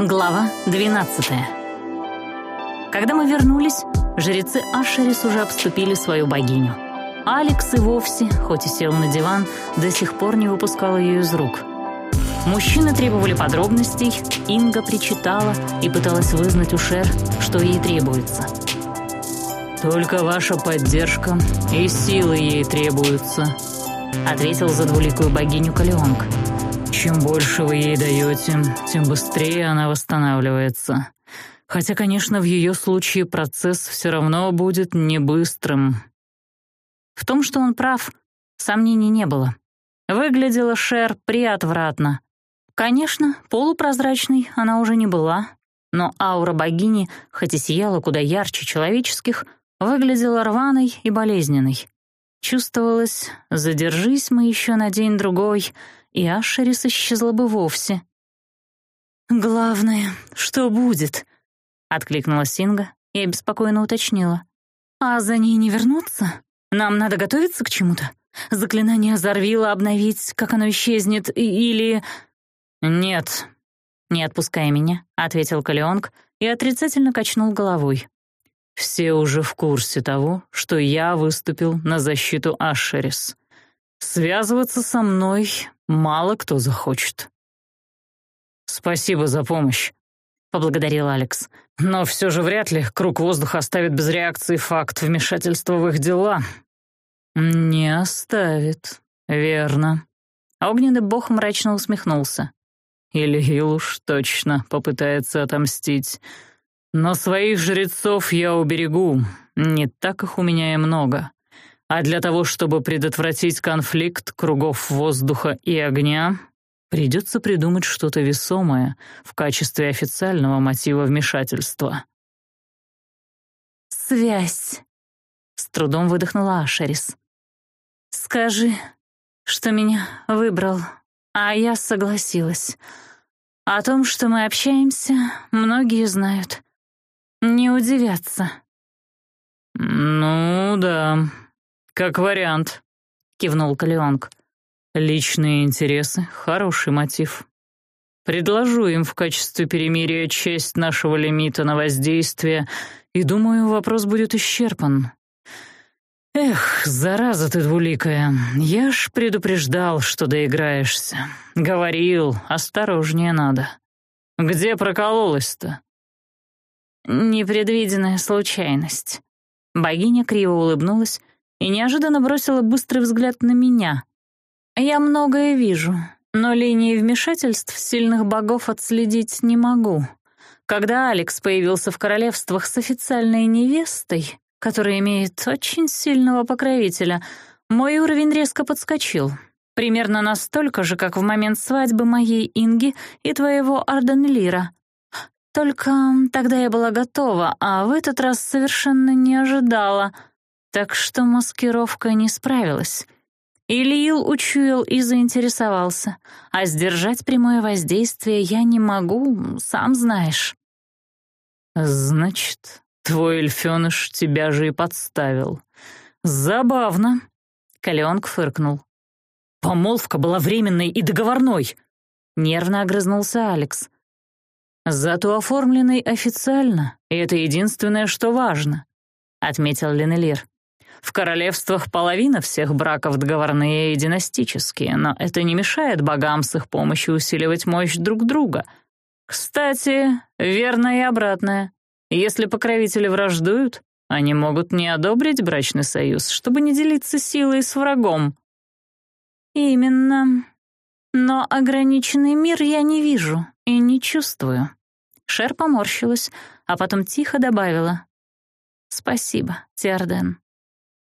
Глава 12. Когда мы вернулись, жрецы Ашерис уже обступили свою богиню. Алекс и вовсе, хоть и сел на диван, до сих пор не выпускал ее из рук. Мужчины требовали подробностей, Инга причитала и пыталась вызнать у Шер, что ей требуется. «Только ваша поддержка и силы ей требуются», — ответил за двуликую богиню Калеонг. Чем больше вы ей даете, тем быстрее она восстанавливается. Хотя, конечно, в ее случае процесс все равно будет не быстрым. В том, что он прав, сомнений не было. Выглядела Шер приотвратно. Конечно, полупрозрачной она уже не была, но аура богини, хоть и сияла куда ярче человеческих, выглядела рваной и болезненной. Чувствовалось, задержись мы еще на день-другой — и Ашерис исчезла бы вовсе. «Главное, что будет?» — откликнулась Синга и обеспокоенно уточнила. «А за ней не вернуться? Нам надо готовиться к чему-то? Заклинание Зарвила обновить, как оно исчезнет, или...» «Нет», — не отпускай меня, — ответил Калеонг и отрицательно качнул головой. «Все уже в курсе того, что я выступил на защиту Ашерис. Связываться со мной мало кто захочет. «Спасибо за помощь», — поблагодарил Алекс. «Но все же вряд ли круг воздуха оставит без реакции факт вмешательства в их дела». «Не оставит, верно». Огненный бог мрачно усмехнулся. «Или Илуш точно попытается отомстить. Но своих жрецов я уберегу, не так их у меня и много а для того, чтобы предотвратить конфликт кругов воздуха и огня, придется придумать что-то весомое в качестве официального мотива вмешательства. «Связь», — с трудом выдохнула Ашерис. «Скажи, что меня выбрал, а я согласилась. О том, что мы общаемся, многие знают. Не удивятся». «Ну да», «Как вариант», — кивнул Калионг. «Личные интересы — хороший мотив. Предложу им в качестве перемирия часть нашего лимита на воздействие, и, думаю, вопрос будет исчерпан». «Эх, зараза ты двуликая, я ж предупреждал, что доиграешься. Говорил, осторожнее надо. Где прокололась-то?» «Непредвиденная случайность». Богиня криво улыбнулась и неожиданно бросила быстрый взгляд на меня. «Я многое вижу, но линии вмешательств сильных богов отследить не могу. Когда Алекс появился в королевствах с официальной невестой, которая имеет очень сильного покровителя, мой уровень резко подскочил, примерно настолько же, как в момент свадьбы моей Инги и твоего Арденлира. Только тогда я была готова, а в этот раз совершенно не ожидала — так что маскировка не справилась. Илиил учуял и заинтересовался, а сдержать прямое воздействие я не могу, сам знаешь. «Значит, твой эльфёныш тебя же и подставил. Забавно», — Калеонг фыркнул. «Помолвка была временной и договорной», — нервно огрызнулся Алекс. «Зато оформленной официально, и это единственное, что важно», — отметил Ленелир. В королевствах половина всех браков договорные и династические, но это не мешает богам с их помощью усиливать мощь друг друга. Кстати, верно и обратное. Если покровители враждуют, они могут не одобрить брачный союз, чтобы не делиться силой с врагом. Именно. Но ограниченный мир я не вижу и не чувствую. Шер поморщилась, а потом тихо добавила. «Спасибо, Тиарден».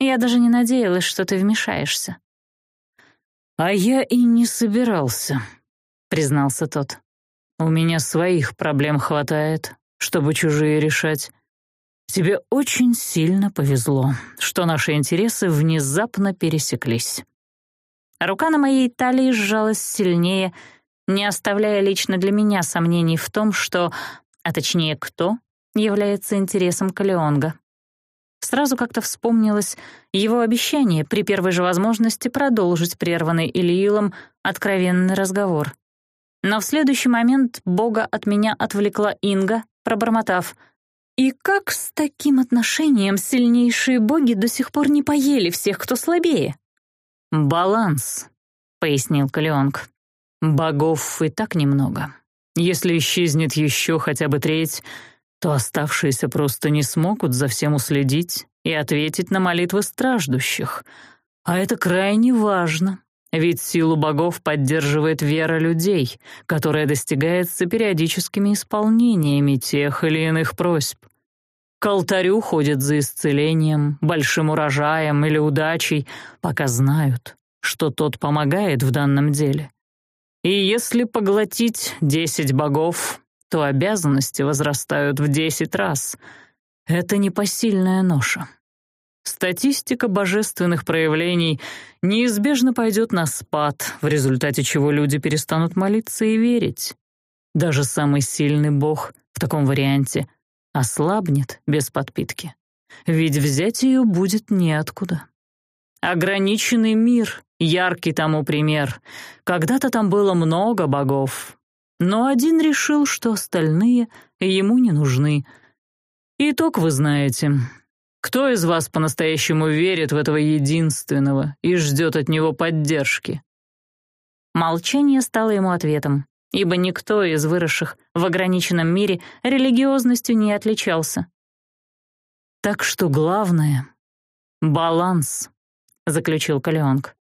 Я даже не надеялась, что ты вмешаешься». «А я и не собирался», — признался тот. «У меня своих проблем хватает, чтобы чужие решать. Тебе очень сильно повезло, что наши интересы внезапно пересеклись». Рука на моей талии сжалась сильнее, не оставляя лично для меня сомнений в том, что, а точнее кто, является интересом Калеонга. Сразу как-то вспомнилось его обещание при первой же возможности продолжить прерванный Ильилом откровенный разговор. Но в следующий момент Бога от меня отвлекла Инга, пробормотав — и как с таким отношением сильнейшие боги до сих пор не поели всех, кто слабее? «Баланс», — пояснил Калеонг. «Богов и так немного. Если исчезнет еще хотя бы треть, то оставшиеся просто не смогут за всем уследить и ответить на молитвы страждущих. А это крайне важно, ведь силу богов поддерживает вера людей, которая достигается периодическими исполнениями тех или иных просьб. К алтарю ходят за исцелением, большим урожаем или удачей, пока знают, что тот помогает в данном деле. И если поглотить десять богов, то обязанности возрастают в десять раз. Это непосильная ноша. Статистика божественных проявлений неизбежно пойдет на спад, в результате чего люди перестанут молиться и верить. Даже самый сильный бог в таком варианте ослабнет без подпитки. Ведь взять ее будет неоткуда. Ограниченный мир — яркий тому пример. Когда-то там было много богов, но один решил, что остальные ему не нужны. Итог вы знаете. Кто из вас по-настоящему верит в этого единственного и ждет от него поддержки? Молчание стало ему ответом, ибо никто из выросших в ограниченном мире религиозностью не отличался. Так что главное — баланс, — заключил Калеонг.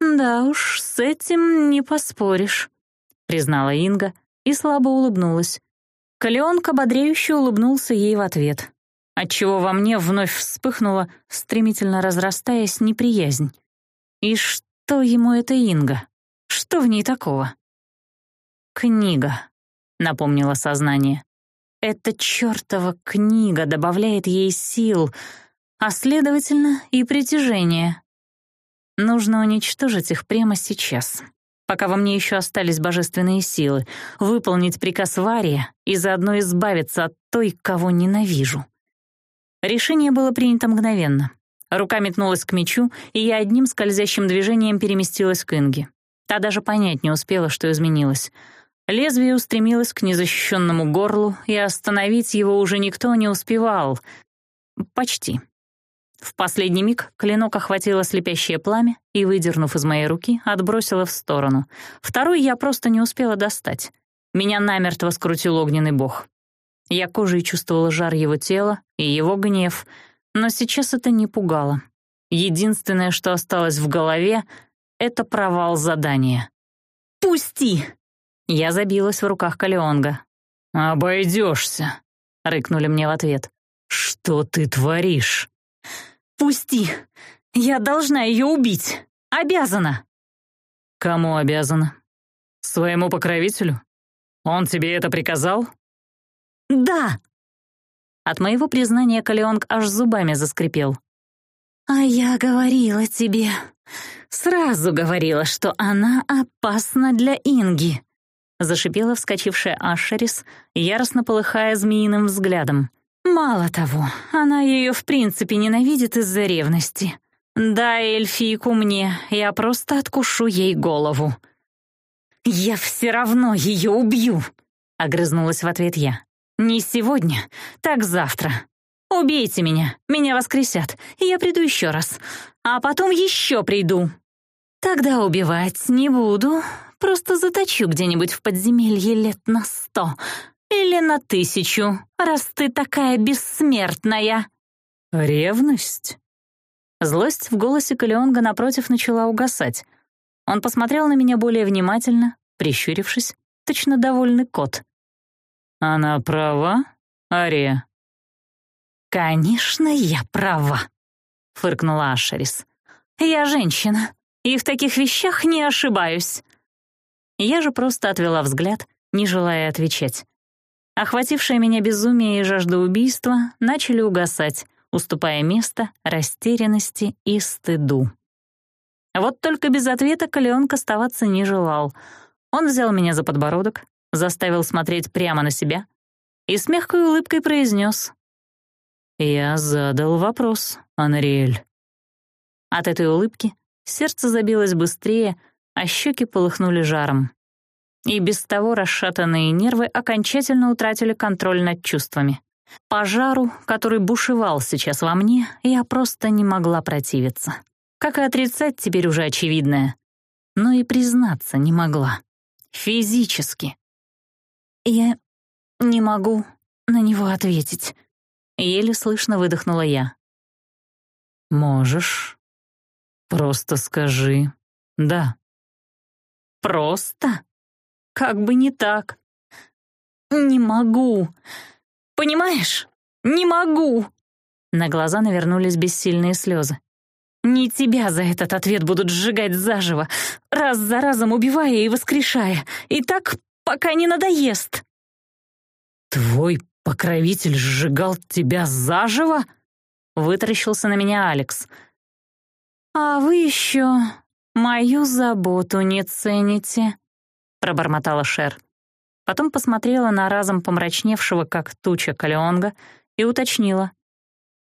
Да уж, с этим не поспоришь признала Инга и слабо улыбнулась. Калеон ободряюще улыбнулся ей в ответ, отчего во мне вновь вспыхнула, стремительно разрастаясь, неприязнь. И что ему это Инга? Что в ней такого? «Книга», — напомнило сознание. «Эта чертова книга добавляет ей сил, а, следовательно, и притяжение. Нужно уничтожить их прямо сейчас» пока во мне еще остались божественные силы, выполнить приказ Вария и заодно избавиться от той, кого ненавижу. Решение было принято мгновенно. Рука метнулась к мечу, и я одним скользящим движением переместилась к Инге. Та даже понять не успела, что изменилось. Лезвие устремилось к незащищенному горлу, и остановить его уже никто не успевал. Почти. В последний миг клинок охватило слепящее пламя и, выдернув из моей руки, отбросило в сторону. Второй я просто не успела достать. Меня намертво скрутил огненный бог. Я кожей чувствовала жар его тела и его гнев, но сейчас это не пугало. Единственное, что осталось в голове, — это провал задания. «Пусти!» Я забилась в руках Калеонга. «Обойдешься!» — рыкнули мне в ответ. «Что ты творишь?» «Пусти! Я должна ее убить! Обязана!» «Кому обязана? Своему покровителю? Он тебе это приказал?» «Да!» От моего признания Калеонг аж зубами заскрипел. «А я говорила тебе, сразу говорила, что она опасна для Инги», зашипела вскочившая Ашерис, яростно полыхая змеиным взглядом. Мало того, она ее в принципе ненавидит из-за ревности. Да, эльфийку мне, я просто откушу ей голову. «Я все равно ее убью!» — огрызнулась в ответ я. «Не сегодня, так завтра. Убейте меня, меня воскресят, и я приду еще раз, а потом еще приду. Тогда убивать не буду, просто заточу где-нибудь в подземелье лет на сто, или на тысячу, раз ты такая бессмертная». «Ревность?» Злость в голосе Калеонга напротив начала угасать. Он посмотрел на меня более внимательно, прищурившись, точно довольный кот. «Она права, Ария?» «Конечно, я права», — фыркнула Ашерис. «Я женщина, и в таких вещах не ошибаюсь». Я же просто отвела взгляд, не желая отвечать. Охватившие меня безумие и жажда убийства, начали угасать, уступая место растерянности и стыду. Вот только без ответа Калеонк оставаться не желал. Он взял меня за подбородок, заставил смотреть прямо на себя и с мягкой улыбкой произнес «Я задал вопрос, Анриэль». От этой улыбки сердце забилось быстрее, а щеки полыхнули жаром и без того расшатанные нервы окончательно утратили контроль над чувствами. Пожару, который бушевал сейчас во мне, я просто не могла противиться. Как и отрицать теперь уже очевидное. Но и признаться не могла. Физически. «Я не могу на него ответить», — еле слышно выдохнула я. «Можешь. Просто скажи «да». «Просто?» как бы не так. «Не могу. Понимаешь? Не могу!» На глаза навернулись бессильные слезы. «Не тебя за этот ответ будут сжигать заживо, раз за разом убивая и воскрешая, и так, пока не надоест!» «Твой покровитель сжигал тебя заживо?» — вытаращился на меня Алекс. «А вы еще мою заботу не цените», пробормотала Шер. Потом посмотрела на разом помрачневшего, как туча, Калеонга и уточнила.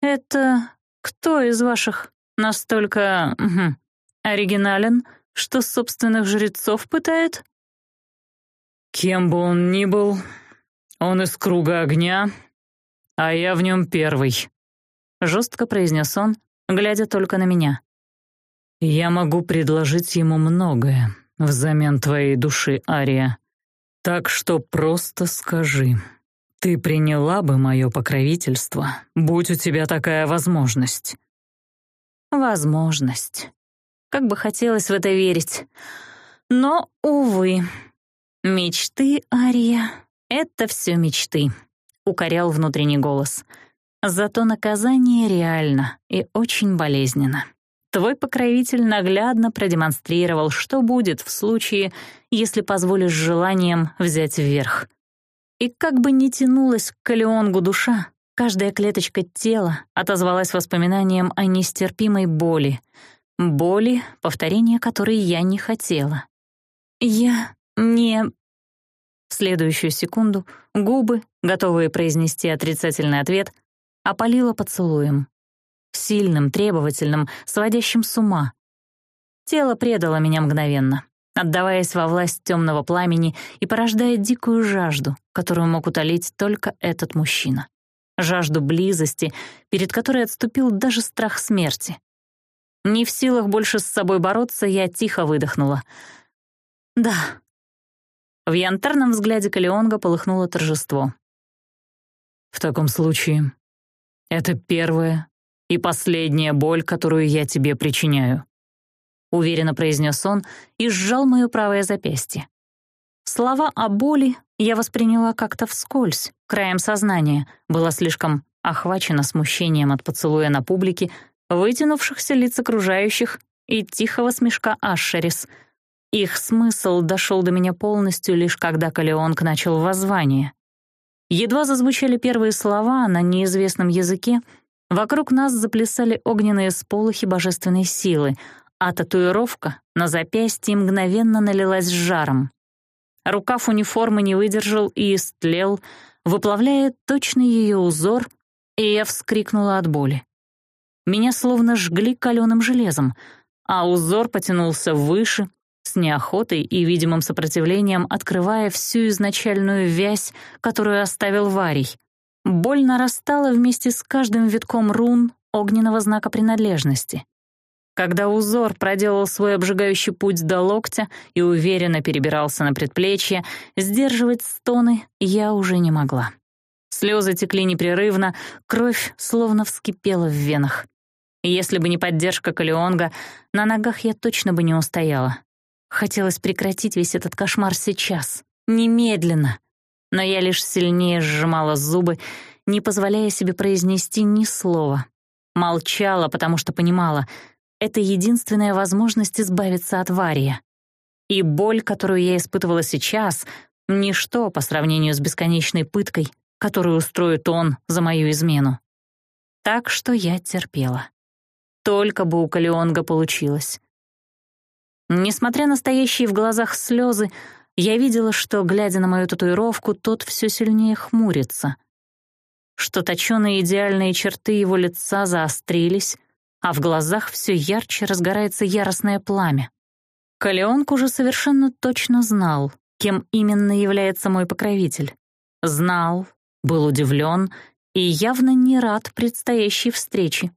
«Это кто из ваших настолько угу, оригинален, что собственных жрецов пытает?» «Кем бы он ни был, он из круга огня, а я в нем первый», — жестко произнес он, глядя только на меня. «Я могу предложить ему многое» взамен твоей души, Ария. Так что просто скажи, ты приняла бы мое покровительство, будь у тебя такая возможность?» «Возможность. Как бы хотелось в это верить. Но, увы, мечты, Ария, это все мечты», — укорял внутренний голос. «Зато наказание реально и очень болезненно». Твой покровитель наглядно продемонстрировал, что будет в случае, если позволишь желаниям взять вверх. И как бы ни тянулась к Калеонгу душа, каждая клеточка тела отозвалась воспоминанием о нестерпимой боли. Боли, повторения которой я не хотела. «Я не...» В следующую секунду губы, готовые произнести отрицательный ответ, опалила поцелуем — сильным, требовательным, сводящим с ума. Тело предало меня мгновенно, отдаваясь во власть темного пламени и порождая дикую жажду, которую мог утолить только этот мужчина. Жажду близости, перед которой отступил даже страх смерти. Не в силах больше с собой бороться, я тихо выдохнула. «Да». В янтарном взгляде Калеонга полыхнуло торжество. «В таком случае, это первое и последняя боль, которую я тебе причиняю», — уверенно произнес он и сжал мое правое запястье. Слова о боли я восприняла как-то вскользь, краем сознания, была слишком охвачена смущением от поцелуя на публике, вытянувшихся лиц окружающих и тихого смешка Ашерис. Их смысл дошел до меня полностью лишь когда Калеонг начал воззвание. Едва зазвучали первые слова на неизвестном языке — Вокруг нас заплясали огненные сполохи божественной силы, а татуировка на запястье мгновенно налилась жаром. Рукав униформы не выдержал и истлел, выплавляя точный ее узор, и я вскрикнула от боли. Меня словно жгли каленым железом, а узор потянулся выше, с неохотой и видимым сопротивлением открывая всю изначальную вязь, которую оставил Варий — Боль нарастала вместе с каждым витком рун огненного знака принадлежности. Когда узор проделал свой обжигающий путь до локтя и уверенно перебирался на предплечье, сдерживать стоны я уже не могла. Слезы текли непрерывно, кровь словно вскипела в венах. Если бы не поддержка Калионга, на ногах я точно бы не устояла. Хотелось прекратить весь этот кошмар сейчас, немедленно но я лишь сильнее сжимала зубы, не позволяя себе произнести ни слова. Молчала, потому что понимала — это единственная возможность избавиться от Вария. И боль, которую я испытывала сейчас, — ничто по сравнению с бесконечной пыткой, которую устроит он за мою измену. Так что я терпела. Только бы у Калионга получилось. Несмотря на стоящие в глазах слезы, я видела, что, глядя на мою татуировку, тот все сильнее хмурится, что точеные идеальные черты его лица заострились, а в глазах все ярче разгорается яростное пламя. Калеонг уже совершенно точно знал, кем именно является мой покровитель. Знал, был удивлен и явно не рад предстоящей встрече.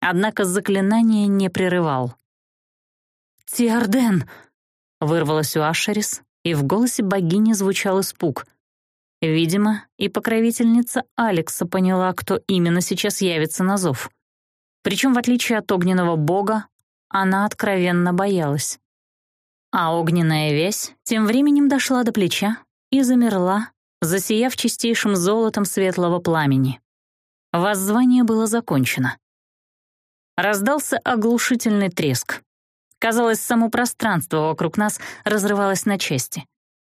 Однако заклинание не прерывал. «Тиарден!» — вырвалось у Ашерис, и в голосе богини звучал испуг. Видимо, и покровительница Алекса поняла, кто именно сейчас явится на зов. Причем, в отличие от огненного бога, она откровенно боялась. А огненная вязь тем временем дошла до плеча и замерла, засияв чистейшим золотом светлого пламени. Воззвание было закончено. Раздался оглушительный треск. Казалось, само пространство вокруг нас разрывалось на части.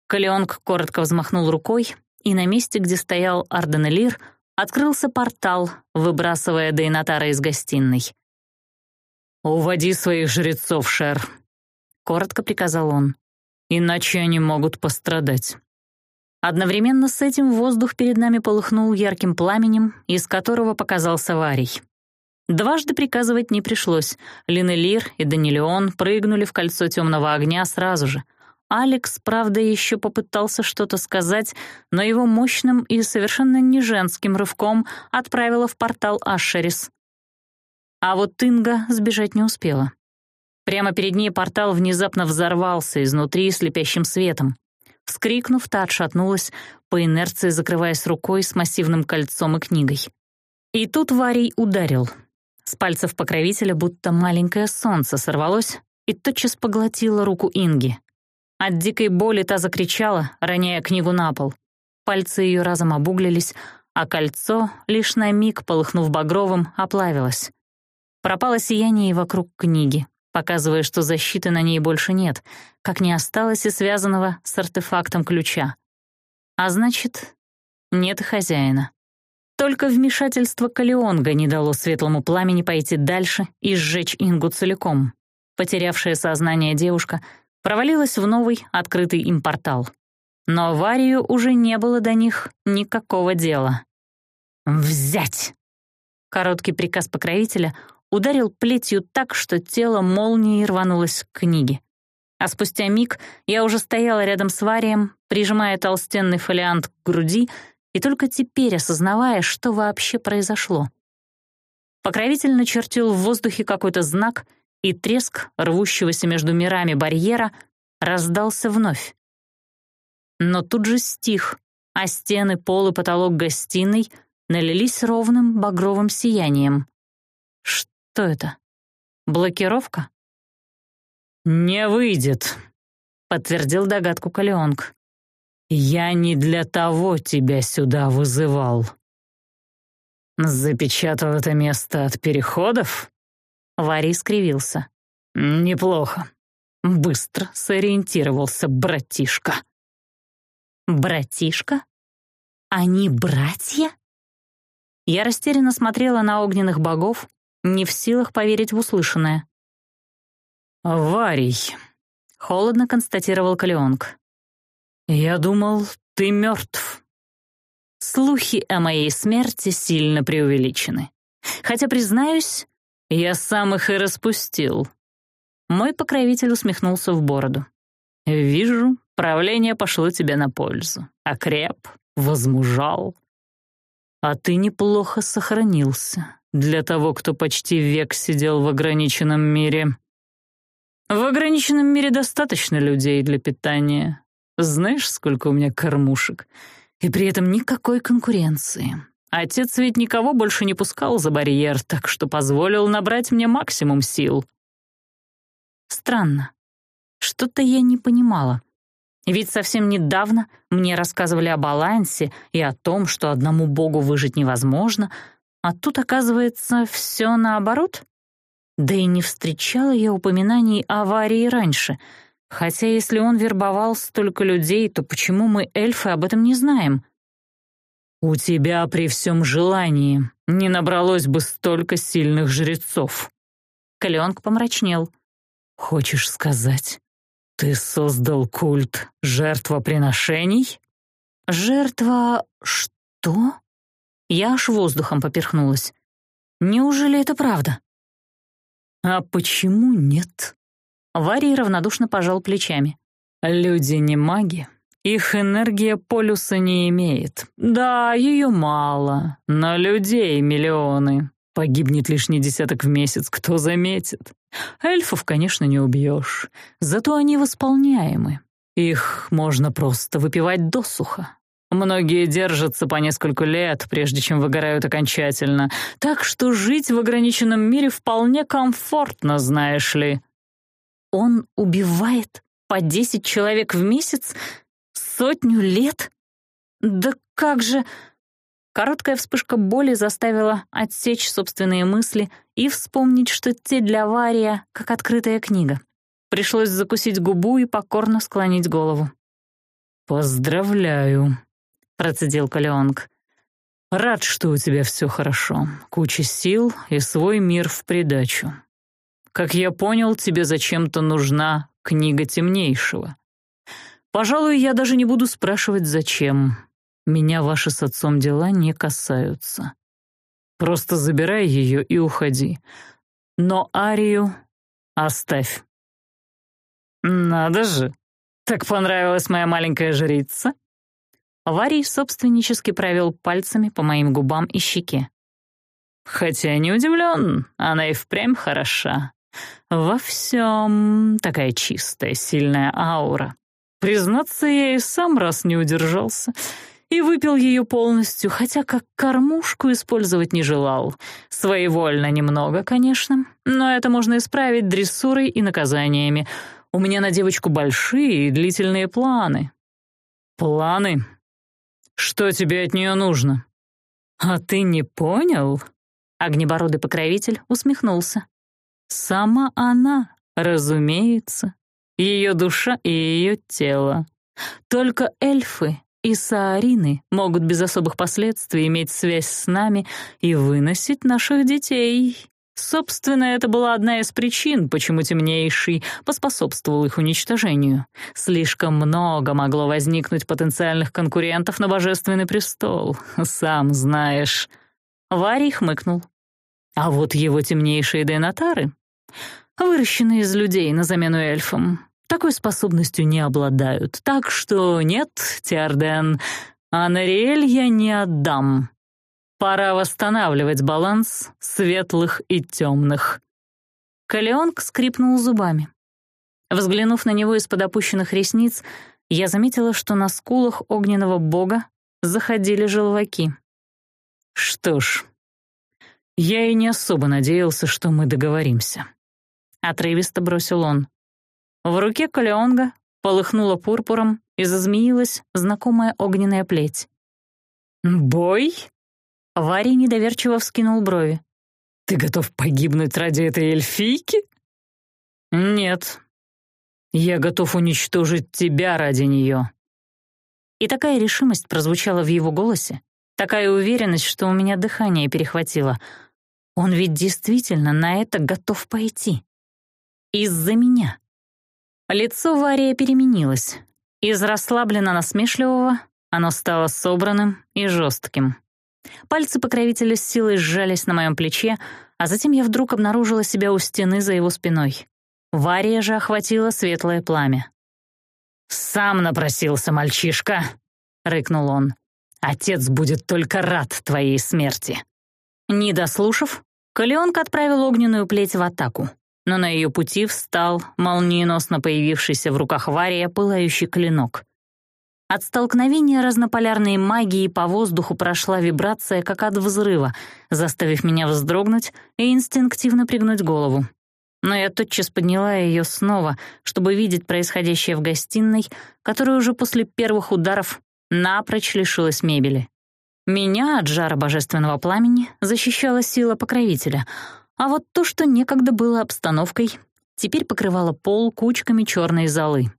Калеонг коротко взмахнул рукой, и на месте, где стоял Арден Лир, открылся портал, выбрасывая Дейнатара из гостиной. «Уводи своих жрецов, Шер», — коротко приказал он. «Иначе они могут пострадать». Одновременно с этим воздух перед нами полыхнул ярким пламенем, из которого показался Варий. Дважды приказывать не пришлось. Линелир и Данилеон прыгнули в кольцо темного огня сразу же. Алекс, правда, еще попытался что-то сказать, но его мощным и совершенно не женским рывком отправила в портал Ашерис. А вот Инга сбежать не успела. Прямо перед ней портал внезапно взорвался изнутри слепящим светом. Вскрикнув, та отшатнулась, по инерции закрываясь рукой с массивным кольцом и книгой. И тут Варий ударил — с пальцев покровителя будто маленькое солнце сорвалось и тотчас поглотило руку Инги. От дикой боли та закричала, роняя книгу на пол. Пальцы ее разом обуглились, а кольцо, лишь на миг полыхнув багровым, оплавилось. Пропало сияние вокруг книги, показывая, что защиты на ней больше нет, как не осталось и связанного с артефактом ключа. А значит, нет хозяина. Только вмешательство Калионга не дало светлому пламени пойти дальше и сжечь Ингу целиком. Потерявшая сознание девушка провалилась в новый, открытый им портал. Но Варию уже не было до них никакого дела. «Взять!» Короткий приказ покровителя ударил плетью так, что тело молнией рванулось к книге. А спустя миг я уже стояла рядом с Варием, прижимая толстенный фолиант к груди и только теперь осознавая, что вообще произошло. Покровительно чертил в воздухе какой-то знак, и треск рвущегося между мирами барьера раздался вновь. Но тут же стих, а стены, пол и потолок гостиной налились ровным багровым сиянием. Что это? Блокировка? «Не выйдет», — подтвердил догадку Калеонг. «Я не для того тебя сюда вызывал». «Запечатал это место от переходов?» Варий скривился. «Неплохо. Быстро сориентировался, братишка». «Братишка? Они братья?» Я растерянно смотрела на огненных богов, не в силах поверить в услышанное. «Варий», — холодно констатировал Калеонг. «Я думал, ты мертв». Слухи о моей смерти сильно преувеличены. Хотя, признаюсь, я сам их и распустил. Мой покровитель усмехнулся в бороду. «Вижу, правление пошло тебе на пользу. Окреп, возмужал. А ты неплохо сохранился для того, кто почти век сидел в ограниченном мире. В ограниченном мире достаточно людей для питания, знаешь, сколько у меня кормушек? И при этом никакой конкуренции. Отец ведь никого больше не пускал за барьер, так что позволил набрать мне максимум сил. Странно. Что-то я не понимала. Ведь совсем недавно мне рассказывали о балансе и о том, что одному богу выжить невозможно, а тут, оказывается, все наоборот. Да и не встречала я упоминаний аварии раньше — Хотя если он вербовал столько людей, то почему мы, эльфы, об этом не знаем? «У тебя при всем желании не набралось бы столько сильных жрецов». Каленг помрачнел. «Хочешь сказать, ты создал культ жертвоприношений?» «Жертва... что?» Я аж воздухом поперхнулась. «Неужели это правда?» «А почему нет?» Варий равнодушно пожал плечами. «Люди не маги. Их энергия полюса не имеет. Да, ее мало, но людей миллионы. Погибнет лишний десяток в месяц, кто заметит. Эльфов, конечно, не убьешь, зато они восполняемы. Их можно просто выпивать досуха. Многие держатся по несколько лет, прежде чем выгорают окончательно, так что жить в ограниченном мире вполне комфортно, знаешь ли». Он убивает по десять человек в месяц? Сотню лет? Да как же... Короткая вспышка боли заставила отсечь собственные мысли и вспомнить, что те для Вария как открытая книга. Пришлось закусить губу и покорно склонить голову. «Поздравляю», — процедил Калеонг. «Рад, что у тебя все хорошо. Куча сил и свой мир в придачу. Как я понял, тебе зачем-то нужна книга темнейшего. Пожалуй, я даже не буду спрашивать, зачем. Меня ваши с отцом дела не касаются. Просто забирай ее и уходи. Но Арию оставь. Надо же, так понравилась моя маленькая жрица. Варий собственнически провел пальцами по моим губам и щеке. Хотя не удивлен, она и впрямь хороша. Во всем такая чистая, сильная аура. Признаться, я и сам раз не удержался и выпил ее полностью, хотя как кормушку использовать не желал. Своевольно немного, конечно, но это можно исправить дрессурой и наказаниями. У меня на девочку большие и длительные планы. Планы? Что тебе от нее нужно? А ты не понял? Огнебородый покровитель усмехнулся. Сама она, разумеется, ее душа и ее тело. Только эльфы и саарины могут без особых последствий иметь связь с нами и выносить наших детей. Собственно, это была одна из причин, почему темнейший поспособствовал их уничтожению. Слишком много могло возникнуть потенциальных конкурентов на божественный престол, сам знаешь. Варий хмыкнул. А вот его темнейшие денатары Выращены из людей на замену эльфам. Такой способностью не обладают. Так что нет, Тиарден, Анариэль я не отдам. Пора восстанавливать баланс светлых и темных». Калеонг скрипнул зубами. Взглянув на него из-под опущенных ресниц, я заметила, что на скулах огненного бога заходили желваки. «Что ж, я и не особо надеялся, что мы договоримся» отрывисто бросил он. В руке Калеонга полыхнула пурпуром и зазмеилась знакомая огненная плеть. «Бой?» Варий недоверчиво вскинул брови. «Ты готов погибнуть ради этой эльфийки?» «Нет. Я готов уничтожить тебя ради нее». И такая решимость прозвучала в его голосе, такая уверенность, что у меня дыхание перехватило. Он ведь действительно на это готов пойти. Из-за меня. Лицо Вария переменилось. Из расслабленно насмешливого оно стало собранным и жестким. Пальцы покровителя с силой сжались на моем плече, а затем я вдруг обнаружила себя у стены за его спиной. Вария же охватила светлое пламя. «Сам напросился, мальчишка!» — рыкнул он. «Отец будет только рад твоей смерти!» Не дослушав, Калеонка отправил огненную плеть в атаку но на ее пути встал молниеносно появившийся в руках Вария пылающий клинок. От столкновения разнополярной магии по воздуху прошла вибрация, как от взрыва, заставив меня вздрогнуть и инстинктивно пригнуть голову. Но я тотчас подняла ее снова, чтобы видеть происходящее в гостиной, которая уже после первых ударов напрочь лишилась мебели. Меня от жара божественного пламени защищала сила покровителя — а вот то, что некогда было обстановкой, теперь покрывало пол кучками черной золы.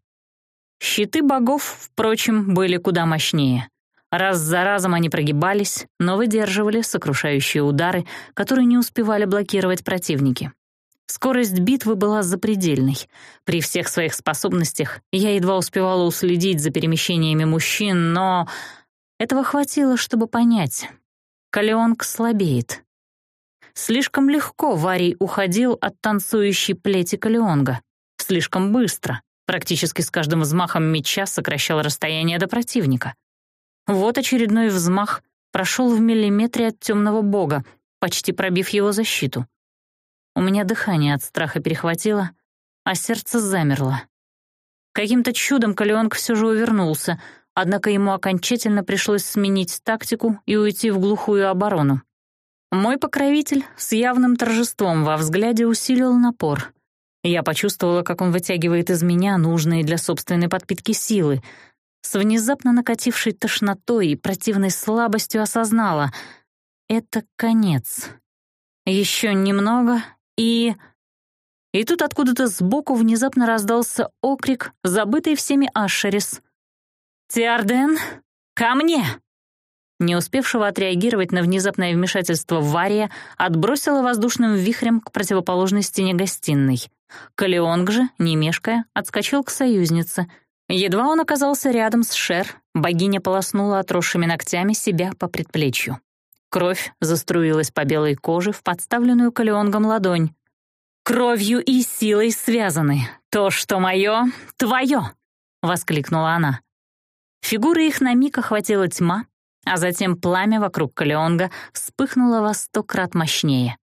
Щиты богов, впрочем, были куда мощнее. Раз за разом они прогибались, но выдерживали сокрушающие удары, которые не успевали блокировать противники. Скорость битвы была запредельной. При всех своих способностях я едва успевала уследить за перемещениями мужчин, но этого хватило, чтобы понять. Калеонг слабеет. Слишком легко Варий уходил от танцующей плети Калеонга. Слишком быстро. Практически с каждым взмахом меча сокращал расстояние до противника. Вот очередной взмах прошел в миллиметре от темного бога, почти пробив его защиту. У меня дыхание от страха перехватило, а сердце замерло. Каким-то чудом Калеонг все же увернулся, однако ему окончательно пришлось сменить тактику и уйти в глухую оборону. Мой покровитель с явным торжеством во взгляде усилил напор. Я почувствовала, как он вытягивает из меня нужные для собственной подпитки силы. С внезапно накатившей тошнотой и противной слабостью осознала — это конец. Еще немного и... И тут откуда-то сбоку внезапно раздался окрик, забытый всеми Ашерис. «Тиарден, ко мне!» не успевшего отреагировать на внезапное вмешательство Вария, отбросила воздушным вихрем к противоположной стене гостиной. Калеонг же, не мешкая, отскочил к союзнице. Едва он оказался рядом с Шер, богиня полоснула отросшими ногтями себя по предплечью. Кровь заструилась по белой коже в подставленную Калеонгом ладонь. «Кровью и силой связаны. То, что мое, твое!» — воскликнула она. Фигуры их на миг охватила тьма, а затем пламя вокруг Калеонга вспыхнуло во сто крат мощнее.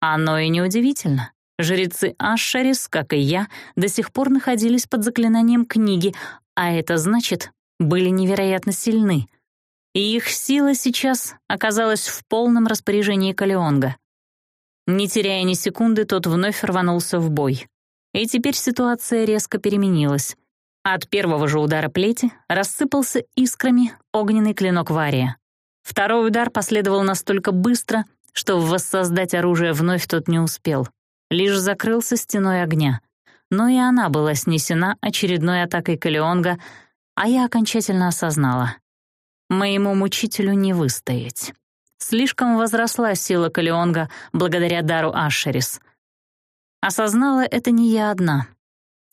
Оно и неудивительно. Жрецы Ашерис, как и я, до сих пор находились под заклинанием книги, а это значит, были невероятно сильны. И их сила сейчас оказалась в полном распоряжении Калеонга. Не теряя ни секунды, тот вновь рванулся в бой. И теперь ситуация резко переменилась. От первого же удара плети рассыпался искрами огненный клинок Вария. Второй удар последовал настолько быстро, что воссоздать оружие вновь тот не успел. Лишь закрылся стеной огня. Но и она была снесена очередной атакой Калеонга, а я окончательно осознала. Моему мучителю не выстоять. Слишком возросла сила Калеонга благодаря дару Ашерис. Осознала это не я одна —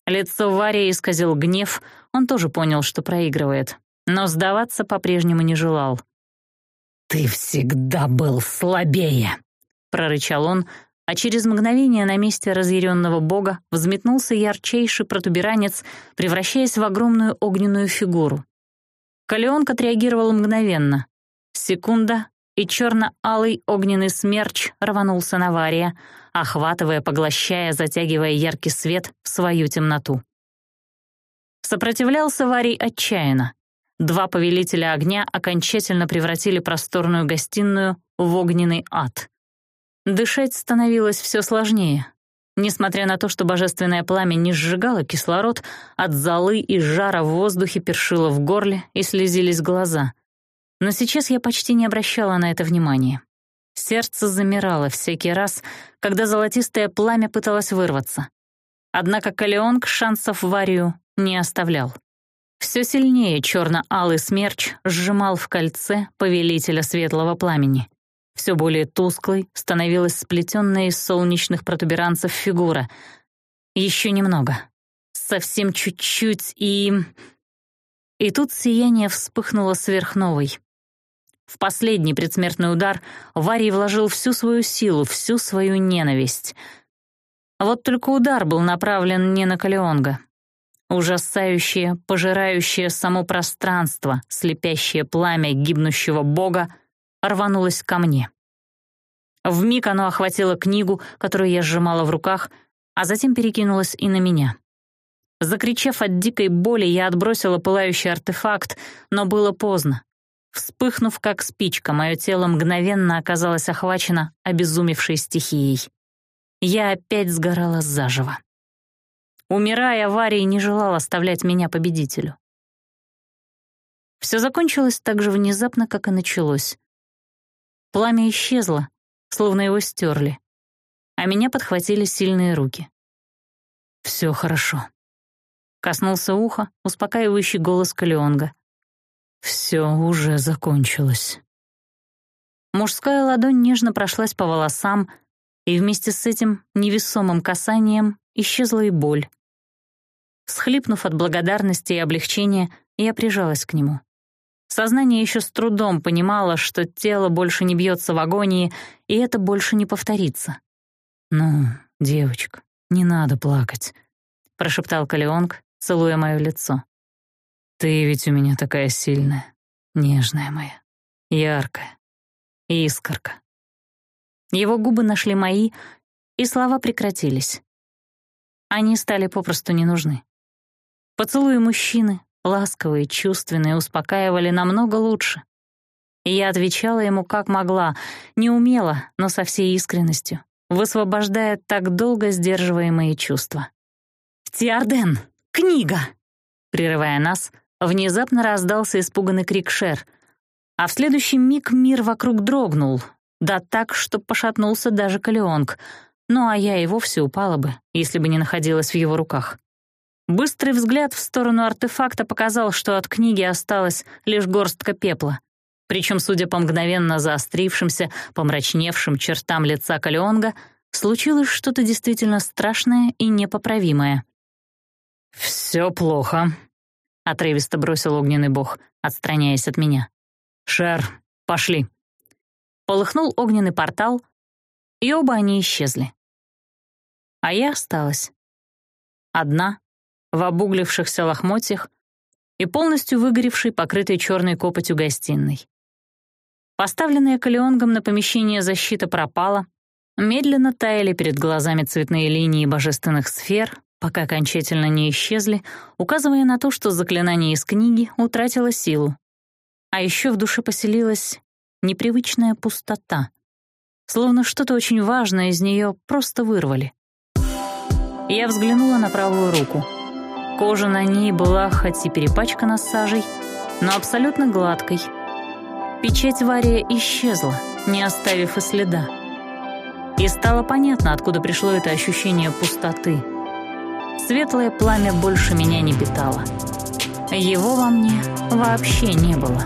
Лицо Варя исказил гнев, он тоже понял, что проигрывает, но сдаваться по-прежнему не желал. «Ты всегда был слабее!» — прорычал он, а через мгновение на месте разъяренного бога взметнулся ярчайший протуберанец, превращаясь в огромную огненную фигуру. Калеонг отреагировал мгновенно. Секунда, и черно-алый огненный смерч рванулся на Вария — охватывая, поглощая, затягивая яркий свет в свою темноту. Сопротивлялся Варий отчаянно. Два повелителя огня окончательно превратили просторную гостиную в огненный ад. Дышать становилось все сложнее. Несмотря на то, что божественное пламя не сжигало кислород, от золы и жара в воздухе першило в горле и слезились глаза. Но сейчас я почти не обращала на это внимания. Сердце замирало всякий раз, когда золотистое пламя пыталось вырваться. Однако Калеонг шансов Варию не оставлял. Все сильнее черно-алый смерч сжимал в кольце повелителя светлого пламени. Все более тусклой становилась сплетенная из солнечных протуберанцев фигура. Еще немного. Совсем чуть-чуть и... И тут сияние вспыхнуло сверхновой, в последний предсмертный удар Варий вложил всю свою силу, всю свою ненависть. Вот только удар был направлен не на Калеонга. Ужасающее, пожирающее само пространство, слепящее пламя гибнущего бога рванулось ко мне. Вмиг оно охватило книгу, которую я сжимала в руках, а затем перекинулось и на меня. Закричав от дикой боли, я отбросила пылающий артефакт, но было поздно. Вспыхнув как спичка, мое тело мгновенно оказалось охвачено обезумевшей стихией. Я опять сгорала заживо. Умирая, Варий не желал оставлять меня победителю. Все закончилось так же внезапно, как и началось. Пламя исчезло, словно его стерли, а меня подхватили сильные руки. «Все хорошо», — коснулся уха успокаивающий голос Калеонга — все уже закончилось. Мужская ладонь нежно прошлась по волосам, и вместе с этим невесомым касанием исчезла и боль. Схлипнув от благодарности и облегчения, я прижалась к нему. Сознание еще с трудом понимало, что тело больше не бьется в агонии, и это больше не повторится. «Ну, девочка, не надо плакать», — прошептал Калеонг, целуя мое лицо. Ты ведь у меня такая сильная, нежная моя, яркая, искорка. Его губы нашли мои, и слова прекратились. Они стали попросту не нужны. Поцелуи мужчины, ласковые, чувственные, успокаивали намного лучше. И я отвечала ему как могла, не умела, но со всей искренностью, высвобождая так долго сдерживаемые чувства. «Тиарден! Книга!» Прерывая нас, Внезапно раздался испуганный крик Шер, а в следующий миг мир вокруг дрогнул, да так, что пошатнулся даже Калеонг, ну а я и вовсе упала бы, если бы не находилась в его руках. Быстрый взгляд в сторону артефакта показал, что от книги осталась лишь горстка пепла. Причем, судя по мгновенно заострившимся, помрачневшим чертам лица Калеонга, случилось что-то действительно страшное и непоправимое. «Все плохо», — отрывисто бросил огненный бог, отстраняясь от меня. «Шер, пошли!» Полыхнул огненный портал, и оба они исчезли. А я осталась. Одна, в обуглившихся лохмотьях и полностью выгоревшей, покрытой черной копотью гостиной. Поставленная Калеонгом на помещение защита пропала, медленно таяли перед глазами цветные линии божественных сфер, пока окончательно не исчезли, указывая на то, что заклинание из книги утратило силу. А еще в душе поселилась непривычная пустота, словно что-то очень важное из нее просто вырвали. Я взглянула на правую руку. Кожа на ней была хоть и перепачкана сажей, но абсолютно гладкой. Печать Вария исчезла, не оставив и следа. И стало понятно, откуда пришло это ощущение пустоты — Светлое пламя больше меня не питало. Его во мне вообще не было.